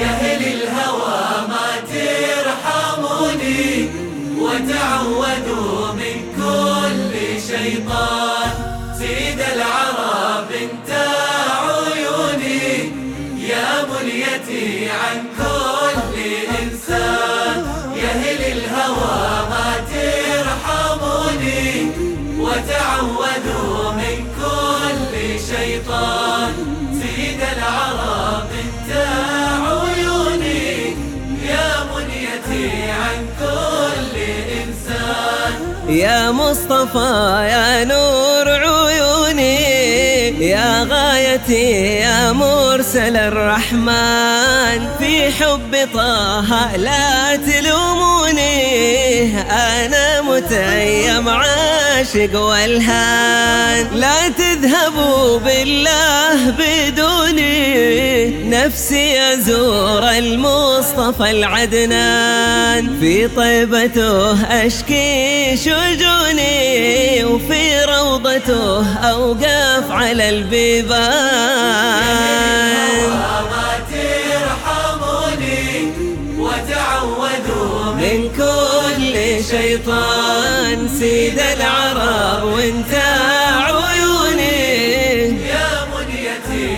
يا أهل الهوى ما ترحموني وتعودوا من كل شيطان. سيد العرب انت عيوني يا بنيتي عن كل إنسان. يا أهل الهوى ما ترحموني وتعودوا شيطان سيد العرب انت عيوني يا بنيتي عن كل إنسان. يا مصطفى يا نور عيوني يا غايتي يا مرسل الرحمن. في حب طه لا تلوموني أنا متيم عاشق والهان لا تذهبوا بالله بدوني نفسي أزور المصطفى العدنان. في طيبته أشكي شجوني وفي روضته أوقف على البيبان. من كل شيطان سيد العرب وانت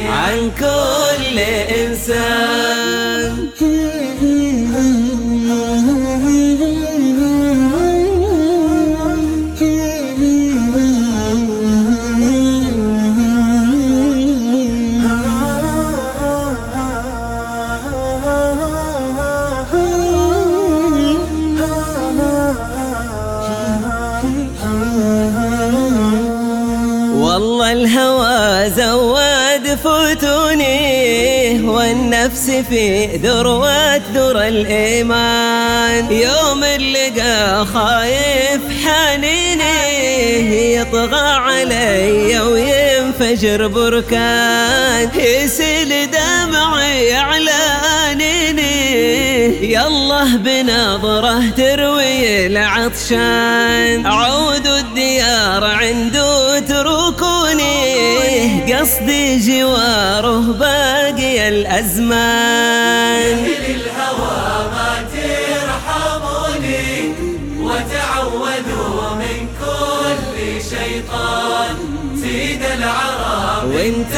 عن كل إنسان. والله الهوى زود فتوني والنفس في ذروة ذر الإيمان. يوم اللقى خايف حنيني يطغى علي وينفجر بركان. يسيل دمعي على أنيني يالله بنظره تروي العطشان. عود الديار عنده قصدي جواره باقي الأزمان. أهل الهوى ما ترحموني وتعودوا من كل شيطان. سيد العرب. وانت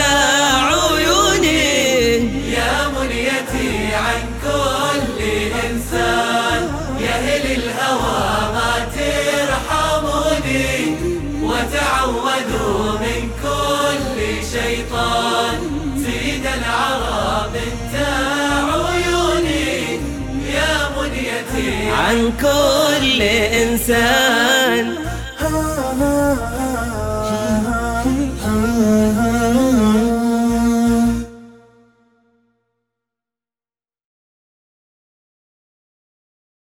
كل شيطان سيد العرب انت عيوني يا منيتي عن كل إنسان.